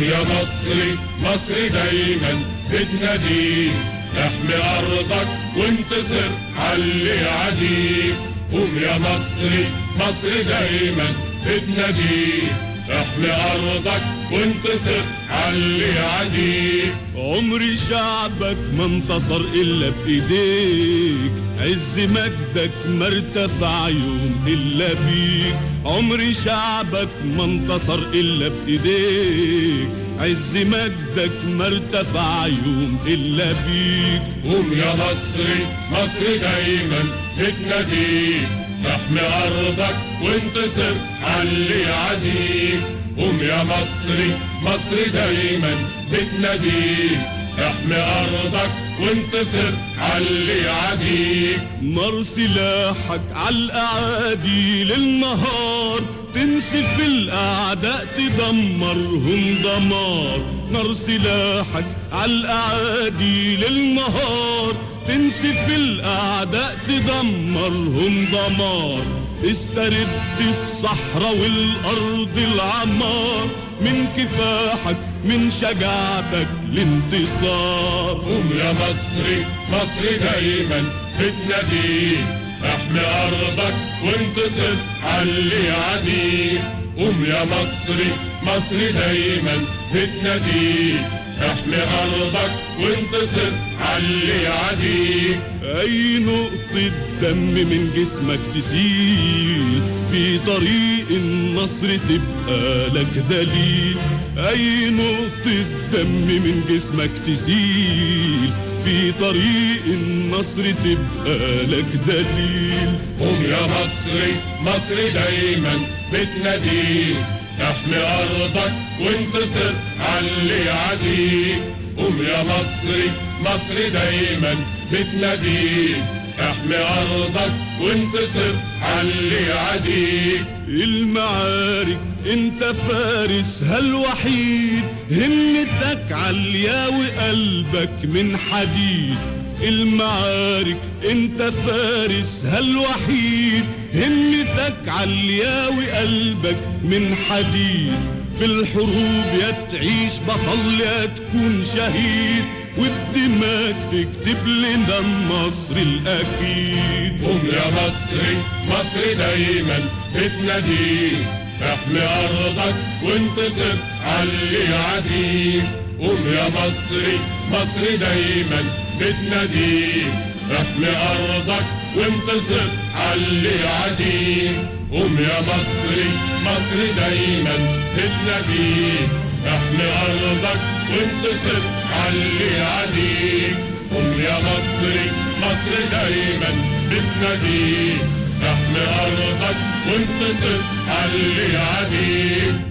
قوم يا مصري مصري دايما بتناديك احمي أرضك وانتصر علي عديك قوم يا مصري مصري دايما بتناديك احمي أرضك وانتصر علي عديك عمر شعبك ما انتصر إلا بإيديك. عز مجدك ما ارتفع يوم إلا بيك. عمر شعبك ما انتصر إلا بإيديك. عز مجدك ما ارتفع يوم إلا بيك. قوم يا مصري مصري دايما بتناديك احمي أرضك وانتصر علي عديك قوم يا مصري مصري دايما بتناديك احمي أرضك وانتصر علي عديك نار سلاحك عالاعادي للنهار تنسف الأعداء تدمرهم دمار. نار سلاحك عالاعادي للنهار تنسف الأعداء تدمرهم دمار. استرد الصحراء والأرض العمار. من كفاحك من شجاعتك الانتصار. قوم يا مصري مصري دايما. بتناديك احمي أرضك وانتصر علي عديك قوم يا مصري مصري دايما. بتناديك احمي أرضك وانتصر علي عديك أي نقطة دم من جسمك تسيل في طريق النصر تبقى لك دليل. أي نقطة دم من جسمك تسيل في طريق النصر تبقى لك دليل. قوم يا مصري مصري دايما بتناديك احمي أرضك وانتصر علي عديك قوم يا مصري مصري دايما بتناديك احمي أرضك وانتصر علي عديك المعارك انت فارسها الوحيد همتك عالية وقلبك من حديد. المعارك انت فارسها الوحيد همتك عالية وقلبك من حديد. في الحروب يا تعيش بطل يا تكون شهيد. وبدماك تكتب لنا النصر الأكيد. قوم يا مصري مصري دايما بتناديك احمي أرضك وانتصر علي عديك قوم يا مصري مصري دايما بتناديك احمي أرضك وانتصر علي عديك قوم يا مصري مصري دايما بتناديك احمي أرضك وانتصر علي عديك قوم يا مصري مصر دايما بتناديك احمي ارضك وانتصر علي عديك